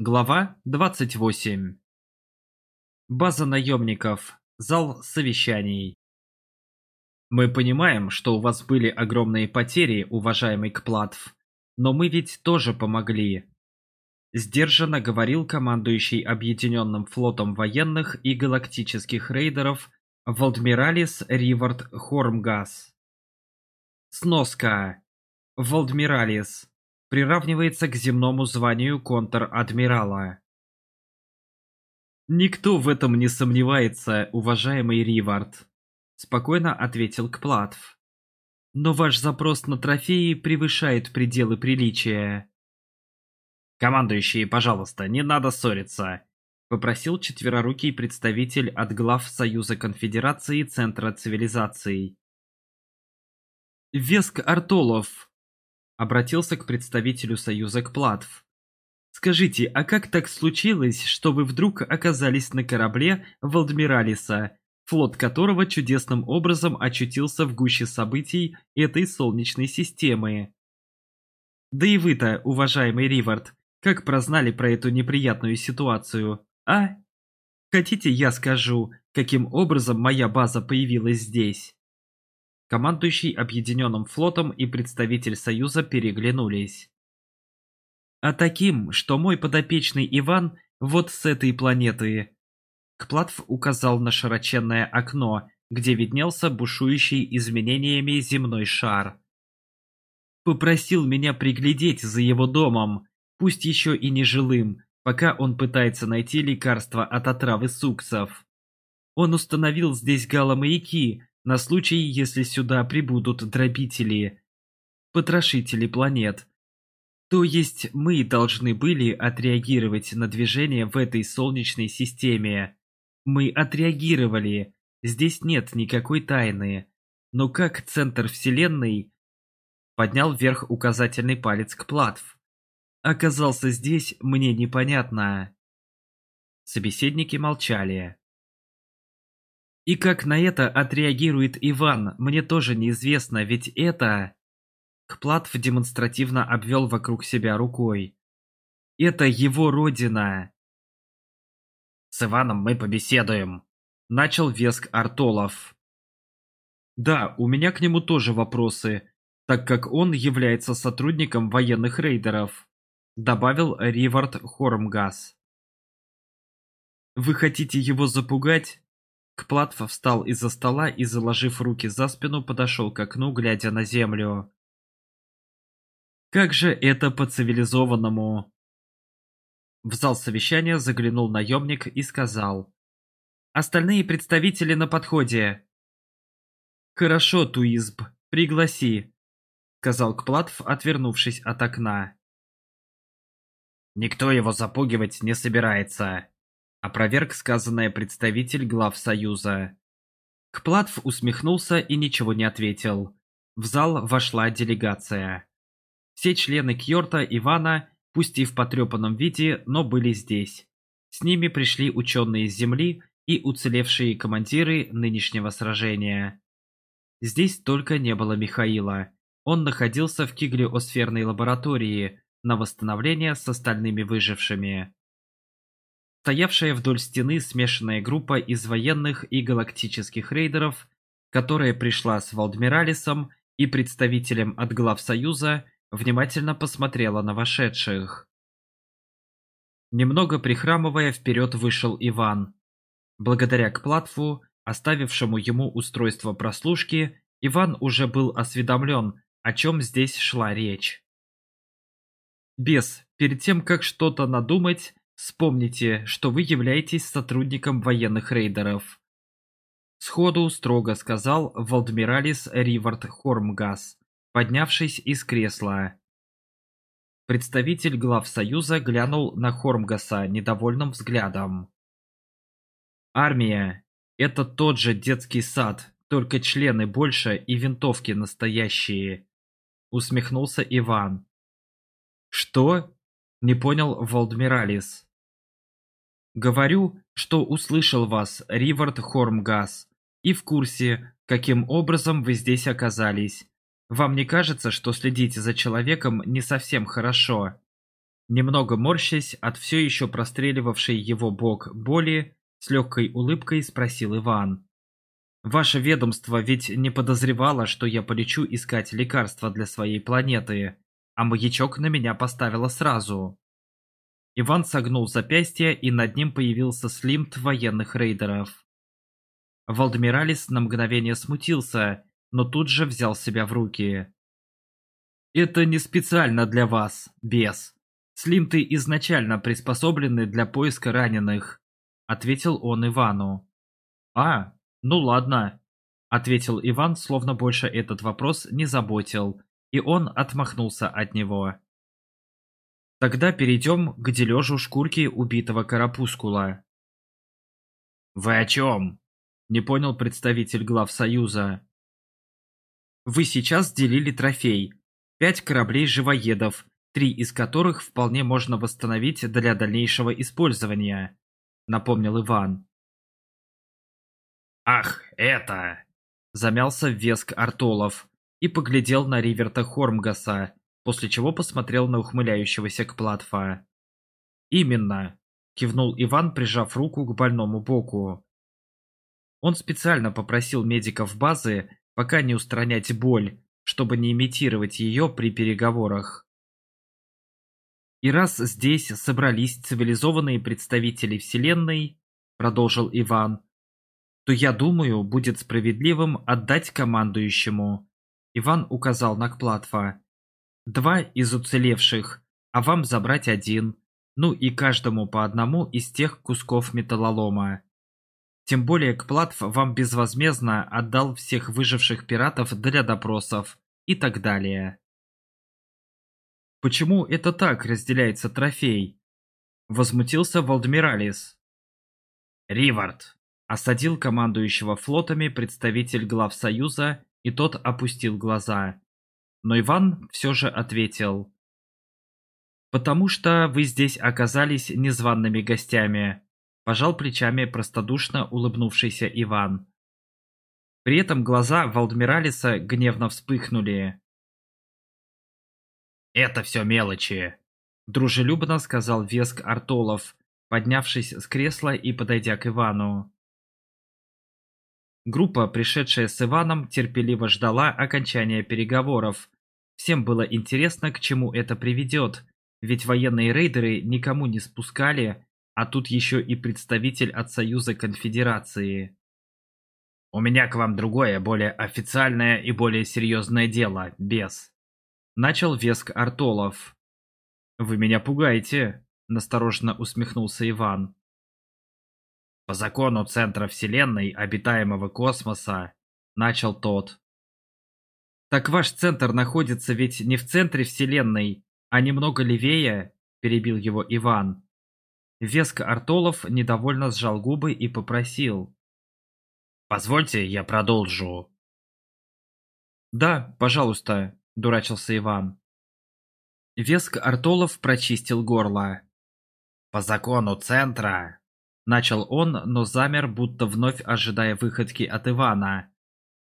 Глава 28. База наемников. Зал совещаний. Мы понимаем, что у вас были огромные потери, уважаемый Кплатв, но мы ведь тоже помогли. Сдержанно говорил командующий Объединенным флотом военных и галактических рейдеров Валдмиралис Ривард Хормгас. Сноска. Валдмиралис приравнивается к земному званию контр-адмирала. «Никто в этом не сомневается, уважаемый Ривард», — спокойно ответил Кплатв. «Но ваш запрос на трофеи превышает пределы приличия». «Командующие, пожалуйста, не надо ссориться», — попросил четверорукий представитель от глав Союза Конфедерации Центра Цивилизаций. «Веск Артолов», Обратился к представителю Союза Кплатв. «Скажите, а как так случилось, что вы вдруг оказались на корабле Валдмиралиса, флот которого чудесным образом очутился в гуще событий этой солнечной системы?» «Да и вы-то, уважаемый Ривард, как прознали про эту неприятную ситуацию, а?» Хотите, я скажу, каким образом моя база появилась здесь? Командующий Объединенным флотом и представитель Союза переглянулись. «А таким, что мой подопечный Иван вот с этой планеты!» Кплатв указал на широченное окно, где виднелся бушующий изменениями земной шар. «Попросил меня приглядеть за его домом, пусть еще и нежилым, пока он пытается найти лекарство от отравы суксов. Он установил здесь галомаяки, на случай, если сюда прибудут дробители, потрошители планет. То есть мы должны были отреагировать на движение в этой солнечной системе. Мы отреагировали, здесь нет никакой тайны. Но как центр Вселенной поднял вверх указательный палец к Платв. Оказался здесь, мне непонятно. Собеседники молчали. И как на это отреагирует Иван, мне тоже неизвестно, ведь это... Кплатв демонстративно обвел вокруг себя рукой. Это его родина. С Иваном мы побеседуем. Начал веск Артолов. Да, у меня к нему тоже вопросы, так как он является сотрудником военных рейдеров. Добавил Ривард Хормгас. Вы хотите его запугать? Кплатов встал из-за стола и, заложив руки за спину, подошел к окну, глядя на землю. Как же это по-цивилизованному? В зал совещания заглянул наемник и сказал. Остальные представители на подходе. Хорошо, Туизб, пригласи, сказал Кплатов, отвернувшись от окна. Никто его запугивать не собирается, Опроверг сказанное представитель глав союза. Кплатв усмехнулся и ничего не ответил. В зал вошла делегация. Все члены Кьорта Ивана, пусть и в потрепанном виде, но были здесь. С ними пришли ученые с Земли и уцелевшие командиры нынешнего сражения. Здесь только не было Михаила. Он находился в киглиосферной лаборатории на восстановление с остальными выжившими стоявшая вдоль стены смешанная группа из военных и галактических рейдеров, которая пришла с Валдмиралисом и представителем от глав Союза, внимательно посмотрела на вошедших. Немного прихрамывая, вперед вышел Иван. Благодаря к платфу, оставившему ему устройство прослушки, Иван уже был осведомлен, о чем здесь шла речь. Бес, перед тем, как что-то надумать, Вспомните, что вы являетесь сотрудником военных рейдеров. Сходу строго сказал Валдмиралис Ривард Хормгас, поднявшись из кресла. Представитель глав Союза глянул на Хормгаса недовольным взглядом. «Армия – это тот же детский сад, только члены больше и винтовки настоящие», – усмехнулся Иван. «Что?» – не понял Валдмиралис. Говорю, что услышал вас, Ривард Хормгас, и в курсе, каким образом вы здесь оказались. Вам не кажется, что следить за человеком не совсем хорошо?» Немного морщась от все еще простреливавшей его бок боли, с легкой улыбкой спросил Иван. «Ваше ведомство ведь не подозревало, что я полечу искать лекарства для своей планеты, а маячок на меня поставило сразу». Иван согнул запястье, и над ним появился слимт военных рейдеров. Валдмиралис на мгновение смутился, но тут же взял себя в руки. «Это не специально для вас, бес. Слимты изначально приспособлены для поиска раненых», — ответил он Ивану. «А, ну ладно», — ответил Иван, словно больше этот вопрос не заботил, и он отмахнулся от него. Тогда перейдем к дележу шкурки убитого карапускула. «Вы о чем?» – не понял представитель глав Союза. «Вы сейчас делили трофей. Пять кораблей-живоедов, три из которых вполне можно восстановить для дальнейшего использования», – напомнил Иван. «Ах, это!» – замялся Веск Артолов и поглядел на Риверта Хормгаса, после чего посмотрел на ухмыляющегося Кплатфа. «Именно!» – кивнул Иван, прижав руку к больному боку. Он специально попросил медиков базы пока не устранять боль, чтобы не имитировать ее при переговорах. «И раз здесь собрались цивилизованные представители Вселенной», – продолжил Иван, – «то, я думаю, будет справедливым отдать командующему». Иван указал на Кплатфа. Два из уцелевших, а вам забрать один. Ну и каждому по одному из тех кусков металлолома. Тем более Кплатв вам безвозмездно отдал всех выживших пиратов для допросов и так далее. Почему это так разделяется трофей? Возмутился Валдмиралис. Ривард осадил командующего флотами представитель глав Союза, и тот опустил глаза но Иван все же ответил. «Потому что вы здесь оказались незваными гостями», – пожал плечами простодушно улыбнувшийся Иван. При этом глаза Валдмиралиса гневно вспыхнули. «Это все мелочи», – дружелюбно сказал Веск Артолов, поднявшись с кресла и подойдя к Ивану. Группа, пришедшая с Иваном, терпеливо ждала окончания переговоров. Всем было интересно, к чему это приведет, ведь военные рейдеры никому не спускали, а тут еще и представитель от Союза Конфедерации. «У меня к вам другое, более официальное и более серьезное дело, без. Начал Веск Артолов. «Вы меня пугаете», — настороженно усмехнулся Иван. По закону центра Вселенной обитаемого космоса, начал тот. Так ваш центр находится ведь не в центре Вселенной, а немного левее, перебил его Иван. Веск Артолов недовольно сжал губы и попросил. «Позвольте, я продолжу». «Да, пожалуйста», — дурачился Иван. Веск Артолов прочистил горло. «По закону Центра Начал он, но замер, будто вновь ожидая выходки от Ивана.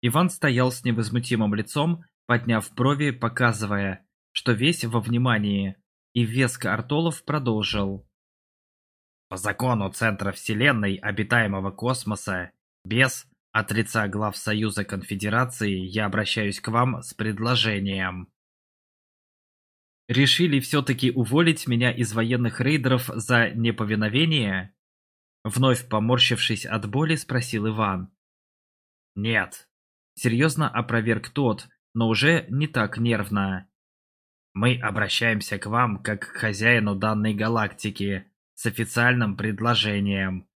Иван стоял с невозмутимым лицом, подняв брови, показывая, что весь во внимании. И веско Артолов продолжил. По закону Центра Вселенной обитаемого космоса, без от лица глав Союза Конфедерации я обращаюсь к вам с предложением. Решили все-таки уволить меня из военных рейдеров за неповиновение? Вновь поморщившись от боли, спросил Иван. «Нет». Серьезно опроверг тот, но уже не так нервно. «Мы обращаемся к вам как к хозяину данной галактики с официальным предложением».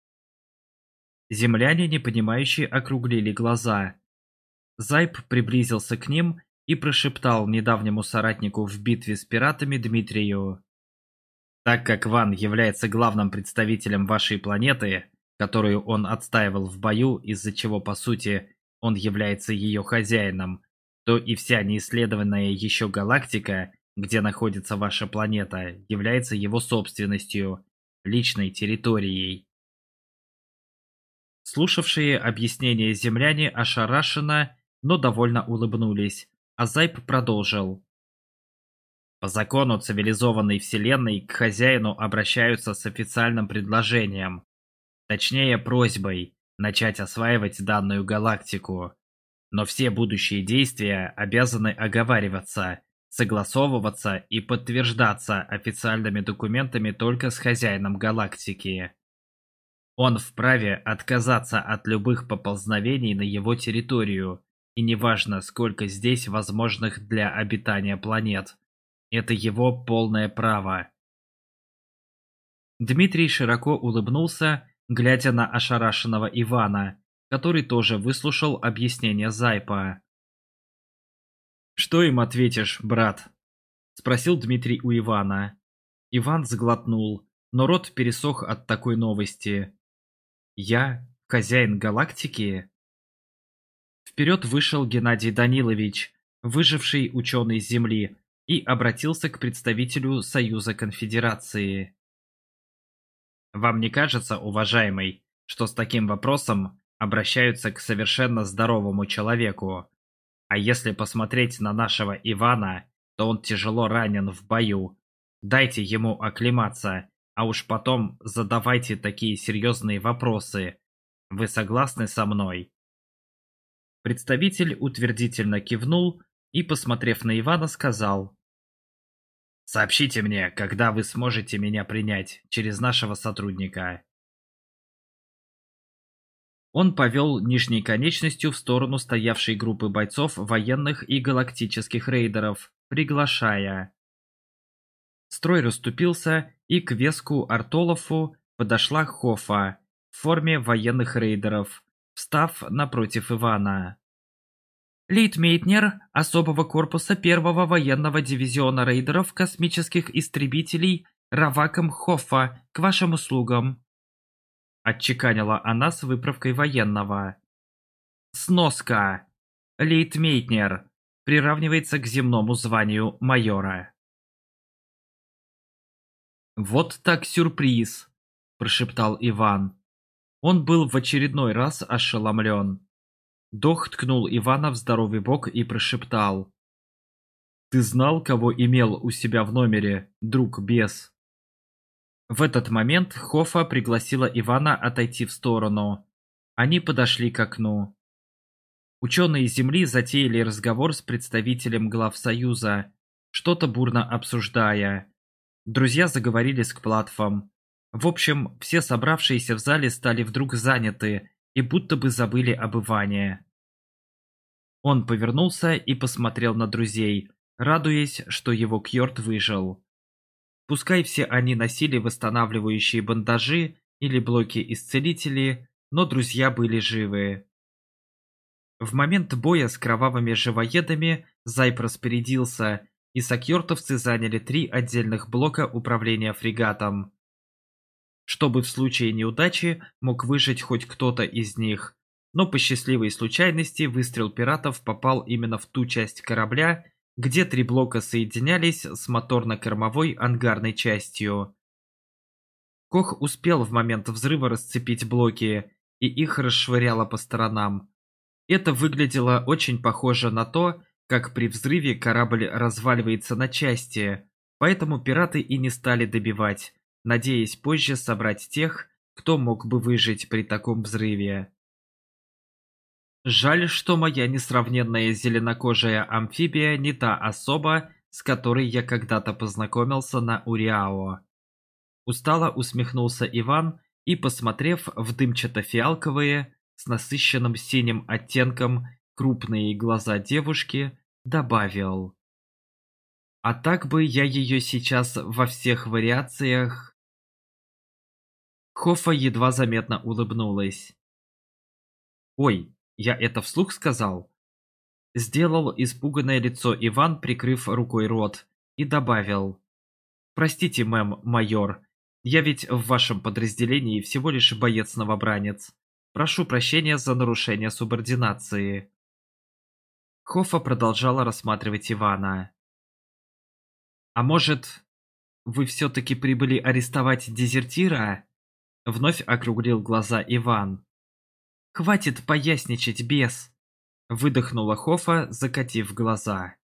Земляне, непонимающие, округлили глаза. Зайб приблизился к ним и прошептал недавнему соратнику в битве с пиратами Дмитрию. Так как Ван является главным представителем вашей планеты, которую он отстаивал в бою, из-за чего, по сути, он является ее хозяином, то и вся неисследованная еще галактика, где находится ваша планета, является его собственностью, личной территорией. Слушавшие объяснение земляне ошарашенно, но довольно улыбнулись, а Зайб продолжил. По закону цивилизованной вселенной к хозяину обращаются с официальным предложением, точнее просьбой, начать осваивать данную галактику. Но все будущие действия обязаны оговариваться, согласовываться и подтверждаться официальными документами только с хозяином галактики. Он вправе отказаться от любых поползновений на его территорию, и неважно, сколько здесь возможных для обитания планет. Это его полное право. Дмитрий широко улыбнулся, глядя на ошарашенного Ивана, который тоже выслушал объяснение Зайпа. «Что им ответишь, брат?» – спросил Дмитрий у Ивана. Иван сглотнул, но рот пересох от такой новости. «Я хозяин галактики?» Вперед вышел Геннадий Данилович, выживший ученый с Земли, и обратился к представителю Союза Конфедерации. «Вам не кажется, уважаемый, что с таким вопросом обращаются к совершенно здоровому человеку? А если посмотреть на нашего Ивана, то он тяжело ранен в бою. Дайте ему оклематься, а уж потом задавайте такие серьезные вопросы. Вы согласны со мной?» Представитель утвердительно кивнул и, посмотрев на Ивана, сказал Сообщите мне, когда вы сможете меня принять через нашего сотрудника. Он повел нижней конечностью в сторону стоявшей группы бойцов военных и галактических рейдеров, приглашая. Строй расступился, и к веску Артолофу подошла Хофа в форме военных рейдеров, встав напротив Ивана лейтмейтнер особого корпуса первого военного дивизиона рейдеров космических истребителей Раваком Хоффа к вашим услугам. Отчеканила она с выправкой военного. Сноска. Лейтмейтнер приравнивается к земному званию майора. «Вот так сюрприз!» – прошептал Иван. Он был в очередной раз ошеломлен. Дох ткнул Ивана в здоровый бок и прошептал. «Ты знал, кого имел у себя в номере, друг-бес?» В этот момент Хофа пригласила Ивана отойти в сторону. Они подошли к окну. Ученые Земли затеяли разговор с представителем Главсоюза, что-то бурно обсуждая. Друзья заговорились к платформам. В общем, все собравшиеся в зале стали вдруг заняты и будто бы забыли обывание. Он повернулся и посмотрел на друзей, радуясь, что его Кьорт выжил. Пускай все они носили восстанавливающие бандажи или блоки-исцелители, но друзья были живы. В момент боя с кровавыми живоедами Зайп распорядился, и сакьортовцы заняли три отдельных блока управления фрегатом чтобы в случае неудачи мог выжить хоть кто-то из них. Но по счастливой случайности выстрел пиратов попал именно в ту часть корабля, где три блока соединялись с моторно-кормовой ангарной частью. Кох успел в момент взрыва расцепить блоки, и их расшвыряло по сторонам. Это выглядело очень похоже на то, как при взрыве корабль разваливается на части, поэтому пираты и не стали добивать, надеясь позже собрать тех, кто мог бы выжить при таком взрыве. Жаль, что моя несравненная зеленокожая амфибия не та особа, с которой я когда-то познакомился на Уриао. Устало усмехнулся Иван и, посмотрев в дымчато-фиалковые, с насыщенным синим оттенком крупные глаза девушки, добавил. А так бы я ее сейчас во всех вариациях Хофа едва заметно улыбнулась. «Ой, я это вслух сказал?» Сделал испуганное лицо Иван, прикрыв рукой рот, и добавил. «Простите, мэм, майор, я ведь в вашем подразделении всего лишь боец-новобранец. Прошу прощения за нарушение субординации». Хофа продолжала рассматривать Ивана. «А может, вы все-таки прибыли арестовать дезертира?» — вновь округлил глаза Иван. «Хватит поясничать, бес!» — выдохнула Хофа, закатив глаза.